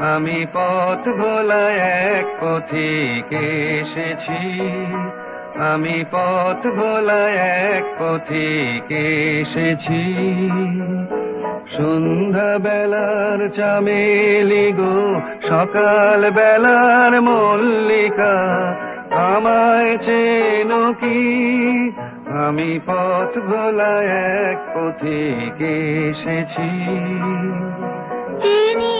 আমি পথ ভোলা এক পথিক এসেছি। আমি পথ ভোলা এক পথিক এসেছি। সন্ধ্যা বেলার চামেলি গো সকাল বেলার মল্লিকা, আমায় চেনো কি? আমি পথ ভোলা এক পথিক এসেছি। চিনি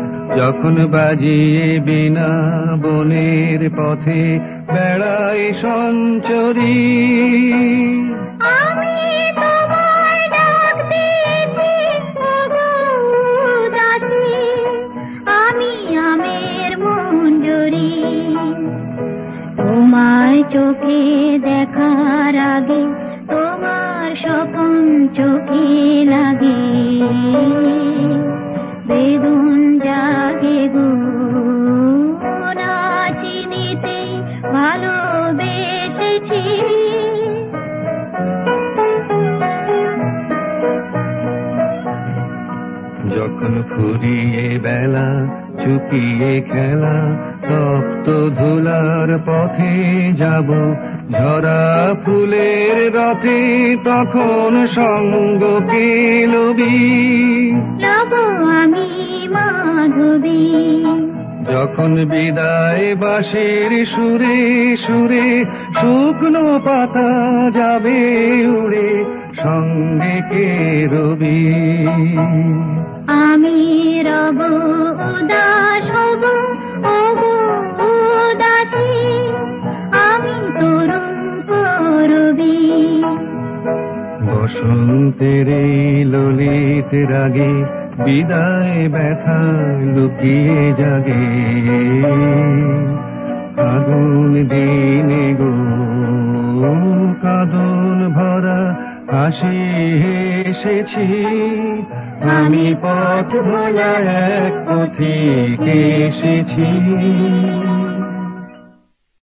যখন বাজিয়ে বিনা বনের পথে বেড়াই সঞ্চরী। চোখে দেখার আগে তোমার স্বপন চোখে ফুরিয়ে বেলা চুপিয়ে খেলা তপ্ত ধুলার পথে যাব। ঝরা ফুলের রথে তখন সঙ্গ পেলবি। লব আমি মাধবী। যখন বিদায় বাসের সুরে সুরে শুকনো পাতা যাবে উড়ে সঙ্গে কে রবি? আমি রব, উদাস হব, ওগো উদাসী। আমি তরুণ করবি বসন্তের ললিত রাগে বিদায় ব্যথা লুকিয়ে জাগে। কাদুন দিনে গো, কাদুন ভরা হাসি এসেছি। আমি পথ ভোলা এক এসেছি।